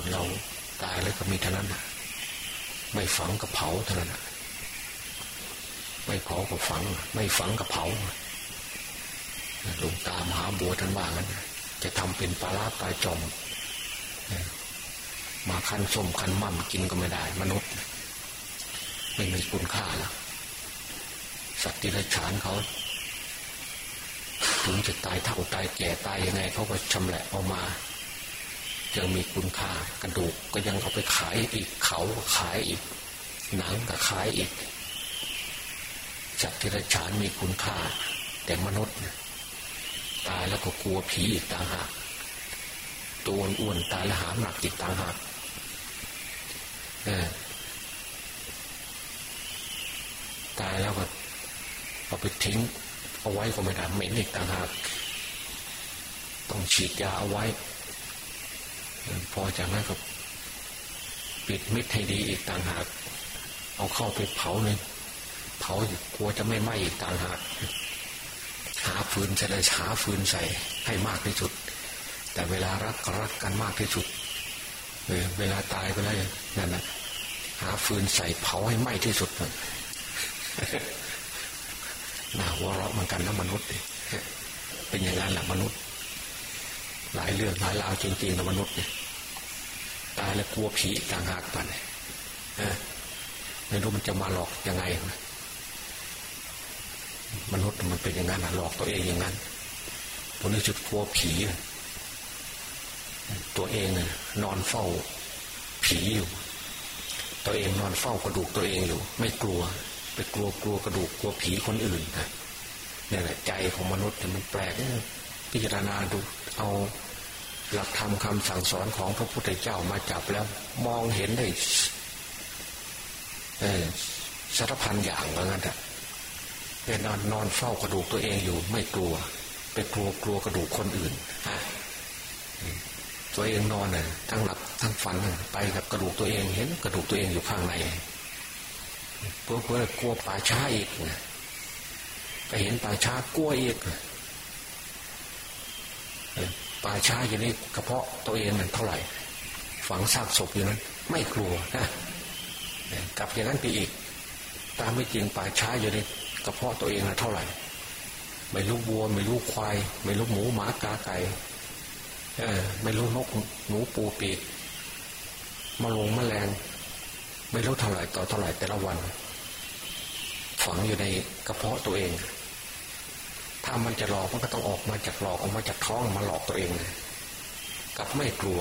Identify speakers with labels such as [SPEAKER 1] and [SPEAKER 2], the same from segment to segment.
[SPEAKER 1] คนเราตายแล้วก็มีเท่านั้นไม่ฝังกับเผาเท่านั้นไม่เผากับฝัง ไม่ฝังกับเผาหลวงตามหาบัวท่านว่างั้นจะทำเป็นปลาลาปลาจอมมาคันส้มคันมั่มกินก็ไม่ได้ มนุษย์ ไม่มีคุณค่าแล้วสัตว์ที่ไรฉานเขาถึงจะตายเท่าตายแก่ตายยังไงเขาก็ชำแหละออกมา ยังมีคุณค่ากระดูกก็ยังเอาไปขายอีกเขาขายอีก หนังก็ขายอีกสัตว์ที่ไรฉานมีคุณค่า แต่มนุษย์ตายแล้วก็กลัวผีอีกต่างหากตัวอ้วนตายแล้วหามหนักอีกต่างหากตายแล้วก็เอาไปทิ้ง เอาไว้ก็ไม่ได้เหม็นอีกต่างหากต้องฉีดยาเอาไว้ พอจากนั้นก็ปิดมิดให้ดีอีกต่างหาก เอาเข้าไปเผาเลยเผากลัวจะไม่ไหม้อีกต่างหากหาฟืนใส่หาฟืนใส่ให้มากที่สุด แต่เวลารักก็รักกันมากที่สุดเวลาตายก็แล้วนั่นนะหาฟืนใส่เผาให้ไหม้ที่สุดน่าหัวเราะเหมือนกันนะมนุษย์เป็นอย่างนั้นแหละมนุษย์ หลายเรื่องหลายราวจริงๆนะมนุษย์เนี่ยตายแล้วกลัวผีต่างหากไปเลยไม่รู้มันจะมาหลอกยังไงมนุษย์มันเป็นอย่างนั้นหลอกตัวเองอย่างนั้นพวกนี้จุดกลัวผีตัวเองนอนเฝ้า ผีอยู่ ตัวเองนอนเฝ้ากระดูกตัวเองอยู่ ไม่กลัว ไปกลัวกลัวกระดูกกลัวผีคนอื่นนะนี่แหละใจของมนุษย์มันแปลก พิจารณาดูเอาหลักธรรมคำสั่งสอนของพระพุทธเจ้ามาจับแล้วมองเห็นได้สารพันอย่างว่างั้นอะไปนอนนอนเฝ้ากระดูกตัวเองอยู่ไม่กลัว ไปกลัวกลัวกระดูกคนอื่นตัวเองนอนน่ะทั้งหลับทั้งฝันไปกับกระดูกตัวเองเห็น กระดูกตัวเองอยู่ข้างในเพื่อเพื่อกลัวป่าช้าอีกไปเห็นป่าช้ากลัวอีก ป่าช้าอย่างนี้กระเพาะตัวเองนั่นเท่าไหร่ ฝังซากศพอยู่นั้น ไม่กลัวนะกลับอย่างนั้นไปอีก ตามไม่จริงป่าช้าอยู่ในกระเพาะตัวเองนะเท่าไหร่ ไม่รู้วัว ไม่รู้ควาย ไม่รู้หมูหมากาไก่เออไม่รู้นกหนูปูปีกมาลงมแมลง ไม่รู้เท่าไหร่ต่อเท่าไหร่แต่ละวัน ฝังอยู่ในกระเพาะตัวเอง ถ้ามันจะหลอกมันก็ต้องออกมาจากหลอกออกมาจากท้องมาหลอกตัวเองกับไม่กลัว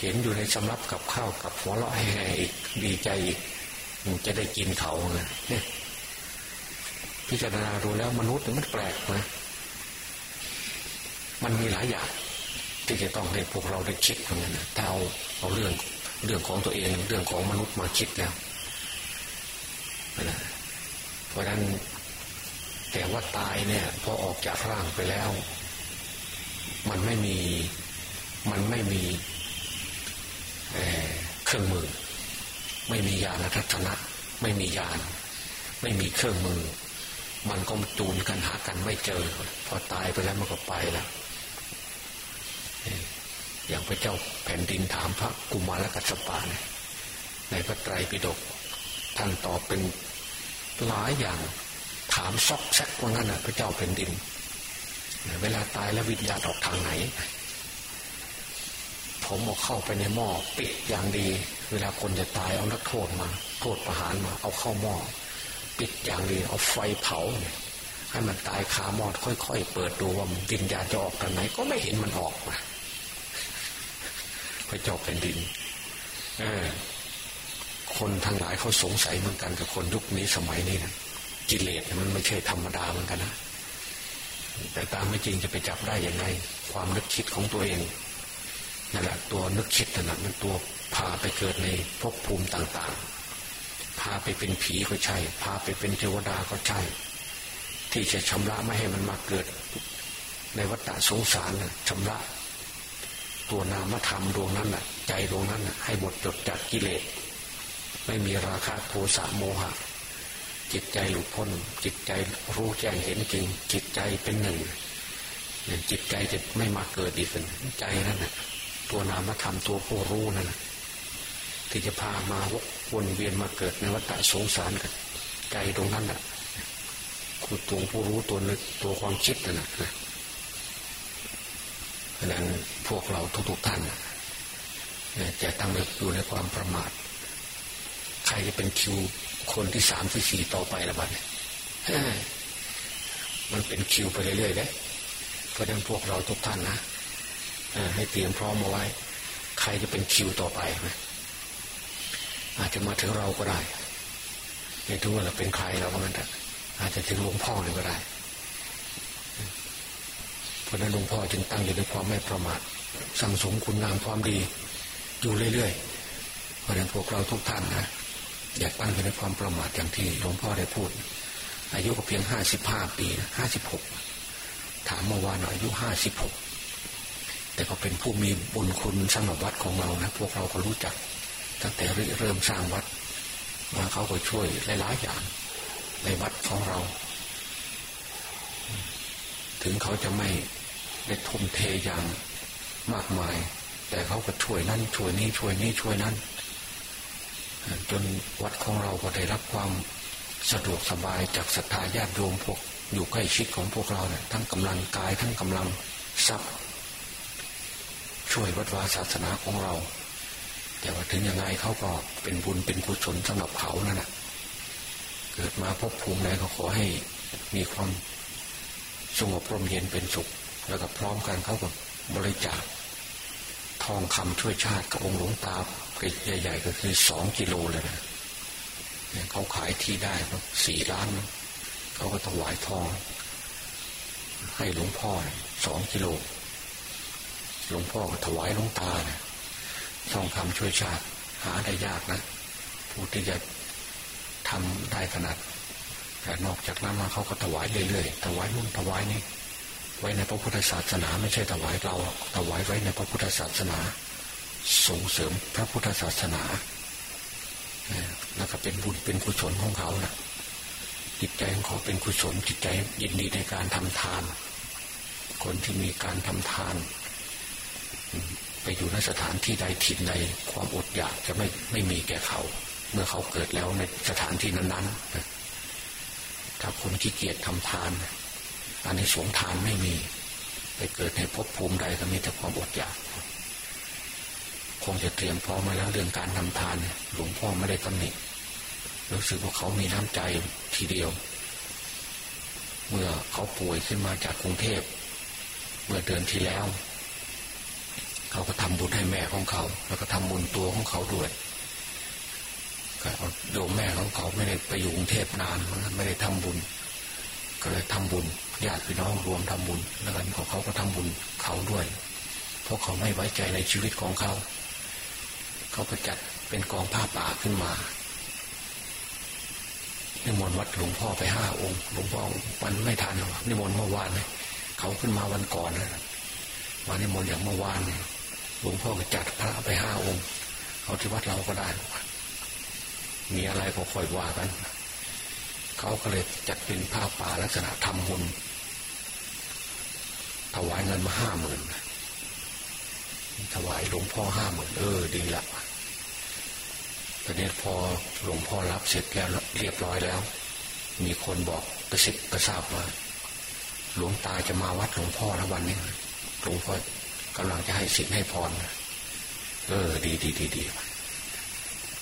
[SPEAKER 1] เห็นอยู่ในสำรับกับข้าวกับหัวเราะให้อีกดีใจอีกจะได้กินเขาเนี่ยพิจารณาดูแล้วมนุษย์มันแปลกนะมันมีหลายอย่างที่จะต้องให้พวกเราได้คิดเหมือนกันถ้าเอาเอาเรื่องเรื่องของตัวเองเรื่องของมนุษย์มาคิดแล้วเพราะนั้น แต่ว่าตายเนี่ยพอออกจากร่างไปแล้ว มันไม่มีมันไม่มีเเครื่องมือ ไม่มียานทัศนะไม่มียาน ไม่มีเครื่องมือ มันก็จูนกันหากันไม่เจอ พอตายไปแล้วมันก็ไปแล้วอย่างพระเจ้าแผ่นดินถามพระกุมารกัสปะในพระไตรปิฎกท่านตอบเป็นหลายอย่าง ถามซอกแซกว่างั้นนะพระเจ้าแผ่นดิน เวลาตายแล้ววิญญาณออกทางไหน ผมเอาเข้าไปในหม้อปิดอย่างดี เวลาคนจะตายเอานักโทษมา โทษประหารมาเอาเข้าหม้อปิดอย่างดีเอาไฟเผาเนี่ยให้มันตายคาหม้อค่อยๆ เปิดดูว่าวิญญาณจะออกทางไหน ก็ไม่เห็นมันออกมาพระเจ้าแผ่นดินเออคนทั้งหลายเขาสงสัยเหมือนกันกับคนยุคนี้สมัยนี้นะ กิเลสมันไม่ใช่ธรรมดาเหมือนกันนะแต่ตามไม่จริงจะไปจับได้อย่างไรความนึกคิดของตัวเองนั่นแหละตัวนึกคิดนั่นแหละมันตัวพาไปเกิดในภพภูมิต่างๆ พาไปเป็นผีก็ใช่ พาไปเป็นเทวดาก็ใช่ ที่จะชำระไม่ให้มันมาเกิด ในวัฏสงสารชำระ ตัวนามธรรมดวงนั้นน่ะ ใจดวงนั้นน่ะให้หมดจดจากกิเลส ไม่มีราคะโทสะโมหะ จิตใจหลุดพ้น จิตใจรู้แจ้งเห็นจริง จิตใจเป็นหนึ่งจิตใจจะไม่มาเกิดอีกใจนั่นน่ะตัวนามธรรมตัวผู้รู้นั่นนะที่จะพามาวกวนเวียนมาเกิดในวัฏสงสารกันใจตรงนั้นแหละคือตัวผู้รู้ตัวนึกตัวความคิดนั่นแหละเพราะนั้นพวกเราทุกๆท่านจะตั้งอยู่ในความประมาท ใครจะเป็นคิวคนที่สามที่สี่ต่อไปละบัดเนี่ยมันเป็นคิวไปเรื่อยๆเลยเพราะฉะนั้นพวกเราทุกท่านนะให้เตรียมพร้อมมาไว้ ใครจะเป็นคิวต่อไปนะอาจจะมาถึงเราก็ได้ไม่รู้ว่าเราเป็นใครเราก็มันอาจจะถึงหลวงพ่อเลยก็ได้ เพราะนั้นหลวงพ่อจึงตั้งอยู่ในความไม่ประมาทสั่งสมคุณงามความดี อยู่เรื่อยๆเพราะนั้นพวกเราทุกท่านนะ อยากตั้งอยู่ในความประมาทอย่างที่หลวงพ่อได้พูด อายุก็เพียงห้าสิบห้าปีห้าสิบหกถามเมื่อวานอายุห้าสิบหกแต่ก็เป็นผู้มีบุญคุณสำหรับวัดของเรานะพวกเราก็รู้จัก ตั้งแต่เริ่มสร้างวัดมาเขาก็ช่วยหลายๆอย่างในวัดของเรา ถึงเขาจะไม่ได้ทุ่มเทอย่างมากมาย แต่เขาก็ช่วยนั่นช่วยนี้ช่วยนี้ช่วยนั้น จนวัดของเราก็ได้รับความสะดวกสบายจากศรัทธาญาติโยมพวกอยู่ใกล้ชิดของพวกเราเนี่ยทั้งกำลังกายทั้งกำลังทรัพย์ ช่วยวัดวาศาสนาของเรา แต่ว่าถึงยังไงเขาก็เป็นบุญเป็นกุศลสำหรับเขานั่นแหะเกิดมาพบภูมิไหนก็ขอให้มีความสงบร่มเย็นเป็นสุข แล้วก็พร้อมกันเขาก็บริจาค องคำช่วยชาติกับองค์หลวงตาใหญ่ ๆ ก็คือสองกิโลเลยนะเขาขายที่ได้สี่ล้าน เขาก็ถวายทอง ให้หลวงพ่อสองกิโล หลวงพ่อก็ถวายหลวงตาเนี่ยทองคำช่วยชาติ หาได้ยากนะผู้ที่จะทำได้ขนาดแต่นอกจากนั้นมาเขาก็ถวายเรื่อยๆถวายนู่นถวายนี่ ไว้ในพระพุทธศาสนา ไม่ใช่ถวายเราถวายไว้ในพระพุทธศาสนา ส่งเสริมพระพุทธศาสนาแล้วก็เป็นบุญเป็นกุศลของเขานะจิตใจของเขาเป็นกุศลจิตใจยินดีในการทำทาน คนที่มีการทำทาน ไปอยู่ในสถานที่ใดถิ่นใดความอดอยากจะไม่ไม่มีแก่เขา เมื่อเขาเกิดแล้วในสถานที่นั้นๆถ้าคนขี้เกียจทำทาน อันนี้สงทานไม่มี ไปเกิดในภพภูมิใดก็มีแต่ความอดอยาก คงจะเตรียมพร้อมมาแล้วเรื่องการทำทานหลวงพ่อไม่ได้ตำหนิรู้สึกว่าเขามีน้ำใจทีเดียว เมื่อเขาป่วยขึ้นมาจากกรุงเทพ เมื่อเดือนที่แล้ว เขาก็ทำบุญให้แม่ของเขา แล้วก็ทำบุญตัวของเขาด้วยก็โยมแม่ของเขาไม่ได้ไปอยู่กรุงเทพนานไม่ได้ทำบุญ ก็เลยทำบุญญาติพี่น้องรวมทำบุญแล้วกันของเขาก็ทำบุญเขาด้วย เพราะเขาไม่ไว้ใจในชีวิตของเขา เขาก็จัดเป็นกองผ้าป่าขึ้นมานิมนต์วัดหลวงพ่อไปห้าองค์หลวงพ่อวันไม่ทันหรอกนิมนต์เมื่อวานเลยเขาขึ้นมาวันก่อนนะวันนิมนต์อย่างเมื่อวานเนี่ยหลวงพ่อก็จัดพระไปห้าองค์ เขาที่วัดเราก็ได้มีอะไรก็ค่อยว่ากัน เขาก็เลยจัดเป็นผ้าป่าลักษณะทำบุญถวายเงินมาห้าหมื่นถวายหลวงพ่อห้าหมื่นเออดีละตอนนี้พอหลวงพ่อรับเสร็จแล้วเรียบร้อยแล้ว มีคนบอกกระซิบกระซาบว่าหลวงตาจะมาวัดหลวงพ่อแล้ววันนี้หลวงพ่อกำลังจะให้สิทธิ์ให้พรเออ ดีดีดีดี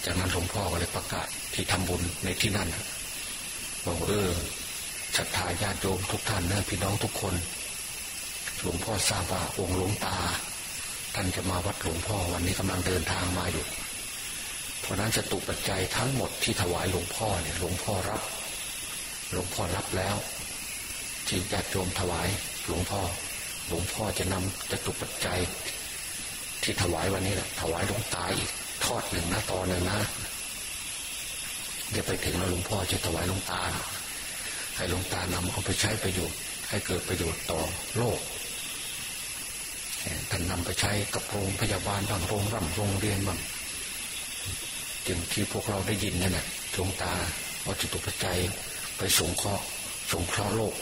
[SPEAKER 1] จากนั้นหลวงพ่อก็เลยประกาศที่ทำบุญในที่นั่น บอกเออศรัทธาญาติโยมทุกท่านนะพี่น้องทุกคนหลวงพ่อทราบว่าองค์หลวงตา ท่านจะมาวัดหลวงพ่อวันนี้กำลังเดินทางมาอยู่ เพราะนั้นจะตุปัจจัยทั้งหมดที่ถวายหลวงพ่อเนี่ยหลวงพ่อรับ หลวงพ่อรับแล้วที่ญาติโยมถวายหลวงพ่อ หลวงพ่อจะนำจะตุปัจจัย ที่ถวายวันนี้แหละถวายหลวงตาอีกทอดหนึ่งนะตอนหนึ่งนะ เดี๋ยวไปถึงแล้วหลวงพ่อจะถวายหลวงตาให้หลวงตานำเอาไปใช้ประโยชน์ ให้เกิดประโยชน์ต่อโลกท่านนำไปใช้กับโรงพยาบาลบางโรงร่ำโรงเรียนบางจึงที่พวกเราได้ยินนั่นแหละดวงตาวัจตุปัจจัยไปสงเคราะห์สงเคราะห์โลก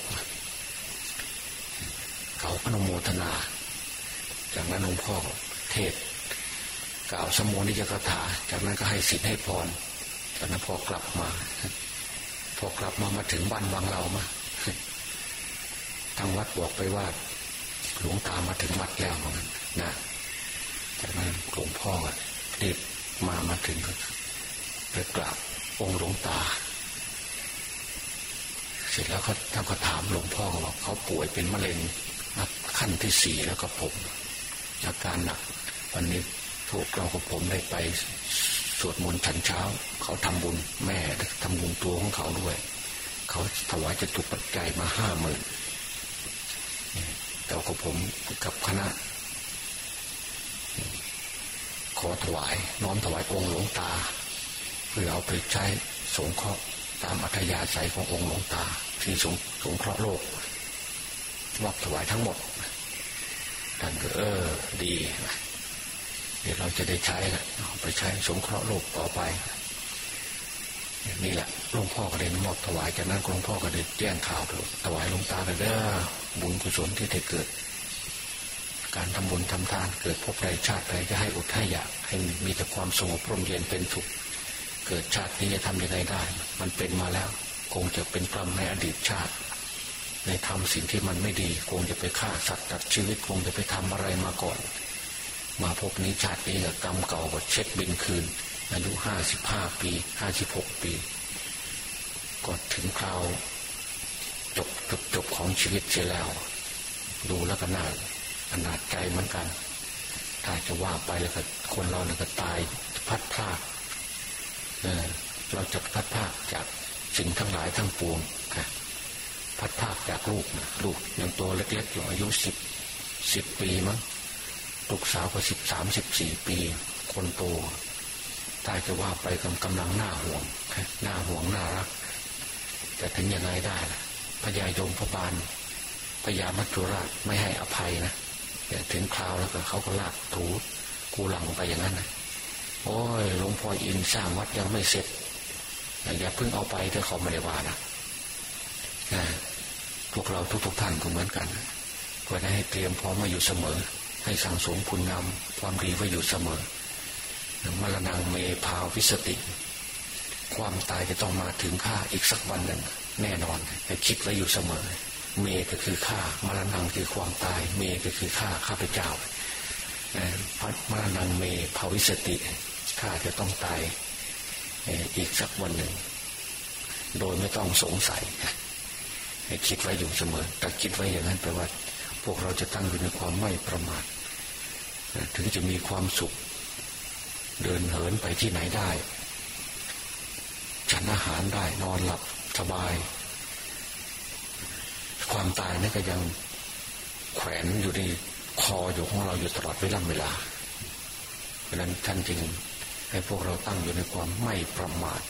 [SPEAKER 1] เขาพนมโมทนา จากนั้นหลวงพ่อเทศกล่าวสมุนิจคาถา จากนั้นก็ให้สิทธิ์ให้พร จากนั้นพอกลับมาพอกลับมามาถึงบ้านวังเรามาทางวัดบอกไปว่าหลวงตามาถึงวัดแล้วนะจากนั้นหลวงพ่อรีบมามาถึงก็ไปกราบองค์หลวงตา เสร็จแล้วเขาท่านก็ถามหลวงพ่อว่าเขาป่วยเป็นมะเร็งขั้นที่สี่แล้วก็ผมอาการหนัก วันนี้พวกเรากับผมได้ไป สวดมนต์ฉันเช้า เขาทำบุญแม่ทำบุญตัวของเขาด้วย เขาถวายจตุปัจจัยมาห้าหมื่นแต่กับผมกับคณะ ขอถวายน้อมถวายองค์หลวงตา เพื่อเอาไปใช้สงเคราะห์ตามอัธยาศัยขององค์หลวงตาที่สงสงเคราะห์โลกมอบถวายทั้งหมดท่านก็เออดี เดี๋ยวเราจะได้ใช้ละไปใช้สงเคราะห์โลกต่อไปนี่แหละหลวงพ่อก็เลยมอบถวายจากนั้นหลวงพ่อก็เลยแจ้งข่าวถวายหลวงตาเลยเด้อบุญกุศลที่ได้เกิด การทำบุญทำทานเกิดพบใดชาติใดจะให้อดให้อยากให้มีแต่ความสงบร่มเย็นเป็นสุขเกิดชาตินี้จะทำยังไงได้ มันเป็นมาแล้ว คงจะเป็นกรรมในอดีตชาติ ในทำสิ่งที่มันไม่ดี คงจะไปฆ่าสัตว์ตัดชีวิตคงจะไปทำอะไรมาก่อน มาพบนี้ชาตินี้กับกรรมเก่าก็เช็คบินคืน อายุห้าสิบห้าปีห้าสิบหกปีก็ถึงคราวจบจบจบของชีวิตเสียแล้ว ดูแล้วก็น่าอนาจใจเหมือนกัน ถ้าจะว่าไปแล้วก็คนเราเนี่ยก็ตายพัดพลาดเราจะพัดพลาดจากสิ่งทั้งหลายทั้งปวงค่ะพัดพลาดจากลูกนะลูกยังตัวเล็กๆอยู่อายุสิบสิบปีมั้ง ลูกสาวก็สิบสามสิบสี่ปี คนโตถ้าจะว่าไปกำกำลังหน้าห่วงหน้าห่วงน่ารัก แต่ถึงยังไงได้ล่ะพญายมพบาลพญามัจจุราชไม่ให้อภัยนะแต่ถึงคราวแล้วก็เขาก็ลากถูกูหลังไปอย่างนั้นนะโอ้ยหลวงพ่ออินสร้างวัดยังไม่เสร็จอย่าเพิ่งเอาไปถ้าเขาไม่ได้ว่านะพวกเราทุกๆท่านก็เหมือนกันก็ได้ให้เตรียมพร้อมมาอยู่เสมอ ให้สั่งสมคุณงามความดีไว้อยู่เสมอมรณงเมพาวิสติ ความตายจะต้องมาถึงข้าอีกสักวันหนึ่งแน่นอนให้คิดไว้อยู่เสมอ เมก็คือข้ามรณงคือความตาย เมก็คือข้าข้าพเจ้าพัดมรณงเมภาวิสติข้าจะต้องตายอีกสักวันหนึ่ง โดยไม่ต้องสงสัยให้คิดไว้อยู่เสมอแต่คิดไว้อย่างนั้นแปลว่า พวกเราจะตั้งอยู่ในความไม่ประมาท ถึงจะมีความสุข เดินเหินไปที่ไหนได้ ฉันอาหารได้นอนหลับสบาย ความตายนี่ก็ยังแขวนอยู่ในคออยู่ของเราอยู่ตลอดเวลาเวลาเพราะนั้นท่านจึงให้พวกเราตั้งอยู่ในความไม่ประมาท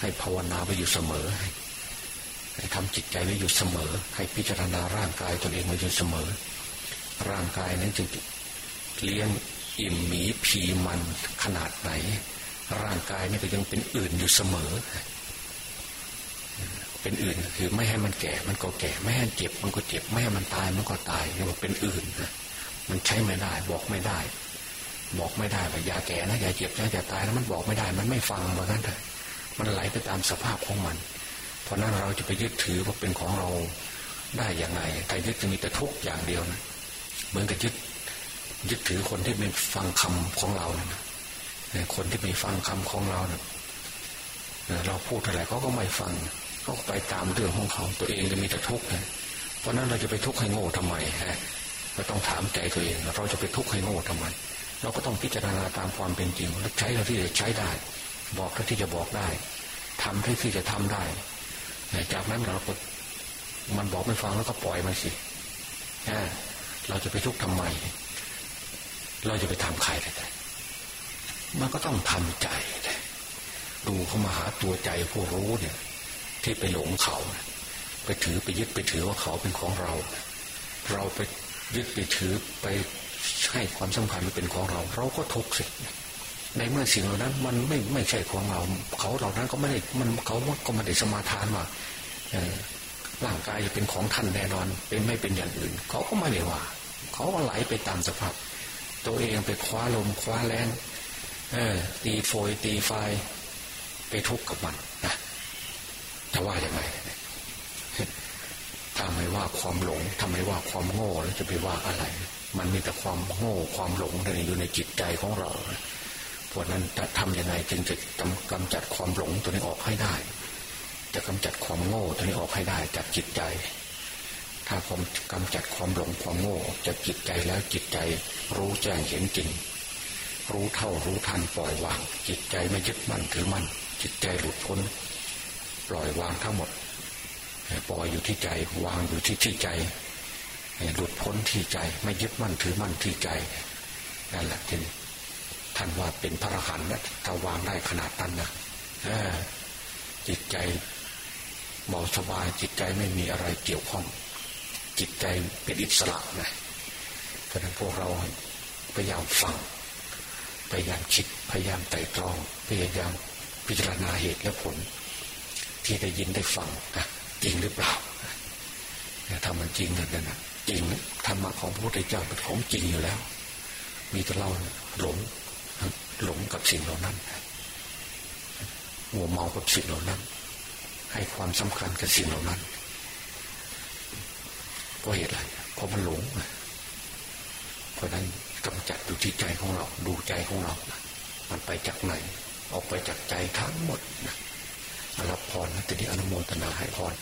[SPEAKER 1] ให้ภาวนาไปอยู่เสมอให้ทำจิตใจไว้อยู่เสมอ ให้พิจารณาร่างกายตนเองไว้อยู่เสมอ ร่างกายนั้นจึงเลี้ยงอิ่มหมีผีมันขนาดไหน ร่างกายนี่ก็ยังเป็นอื่นอยู่เสมอ เป็นอื่นคือไม่ให้มันแก่มันก็แก่ ไม่ให้เจ็บมันก็เจ็บ ไม่ให้มันตายมันก็ตายเรียกว่าเป็นอื่นนะมันใช้ไม่ได้ บอกไม่ได้ บอกไม่ได้ว่าอย่าแก่นะอย่าเจ็บนะอย่าตายแล้วมันบอกไม่ได้ มันไม่ฟังเหมือนกันเลยมันไหลไปตามสภาพของมัน เพราะนั้นเราจะไปยึดถือว่าเป็นของเราได้อย่างไรแต่ยึดจะมีแต่ทุกอย่างเดียวนะ เหมือนกับยึดยึดถือคนที่ไม่ฟังคำของเราเนะคนที่ไม่ฟังคำของเราเนะเราพูดอะไรเขาก็ไม่ฟังเขาไปตามเรื่องของเขาตัวเองจะมีแต่ทุกข์นะเพราะนั้นเราจะไปทุกข์ให้โง่ทำไมฮะเราต้องถามใจตัวเอง เราจะไปทุกข์ให้โง่ทำไม เราก็ต้องพิจารณาตามความเป็นจริงแล้วใช้เท่าที่จะใช้ได้ บอกเท่าที่จะบอกได้ทำเท่าที่จะทำได้จากนั้นเราก็มันบอกไม่ฟังแล้วก็ปล่อยมันสิ เราจะไปทุกข์ทำไม เราจะไปทำใครได้มันก็ต้องทำใจ ดูเข้ามาหาตัวใจผู้รู้เนี่ย ที่ไปหลงเขา ไปถือไปยึดไปถือว่าเขาเป็นของเรา เราไปยึดไปถือไปให้ความสำคัญมันเป็นของเรา เราก็ทุกข์สิในเมื่อสิ่งเหล่านั้น มันไม่ไม่ใช่ของเรา เขาเหล่านั้นก็ไม่ได้มันเขาก็ไม่ได้สมาทานว่า ร่างกายจะเป็นของท่านแน่นอน เป็นไม่เป็นอย่างอื่น เขาก็ไม่ได้ว่า เขาก็ไหลไปตามสภาพ ตัวเองไปคว้าลมคว้าแรงเออตีโฟยตีไฟไปทุกข์กับมันนะจะว่าอย่างไรถ้าไม่ว่าความหลงทำไมว่าความโง่แล้วจะไปว่าอะไร มันมีแต่ความโง่ความหลงอยู่ในจิตใจของเราเพราะนั้นจะทำยังไงจึงจะกำจัดความหลงตัวนี้ออกให้ได้ จะกำจัดความโง่ตัวนี้ออกให้ได้จากจิตใจ ถ้าผมกำจัดความหลงความโง่จากจิตใจแล้วจิตใจรู้แจ้งเห็นจริง รู้เท่ารู้ทันปล่อยวาง จิตใจไม่ยึดมั่นถือมั่นจิตใจหลุดพ้น ปล่อยวางทั้งหมด ปล่อยอยู่ที่ใจวางอยู่ที่ที่ใจหลุดพ้นที่ใจไม่ยึดมั่นถือมั่นที่ใจนั่นแหละที่ท่านว่าเป็นพระอรหันต์นะถ้าวางได้ขนาดนั้นนะจิตใจ เบาสบายจิตใจไม่มีอะไรเกี่ยวข้อง จิตใจเป็นอิสระนะเพราะนั้นพวกเราพยายามฟังพยายามคิดพยายามไต่ตรอง พยายามพิจารณาเหตุและผล ที่ได้ยินได้ฟังนะจริงหรือเปล่าถ้ามันจริงนั่นนะจริงธรรมะของพระพุทธเจ้าเป็นของจริงอยู่แล้ว มีแต่เราหลงหลงกับสิ่งเหล่านั้นหัวเมากับสิ่งเหล่านั้น ให้ความสำคัญกับสิ่งเหล่านั้นเพราะเหตุอะไรเพราะมันหลงเพราะนั้นกำจัดดูที่ใจของเรา ดูใจของเรามันไปจากไหน ออกไปจากใจทั้งหมดนะรับพรนะแต่นี้อนุโมทนาให้พร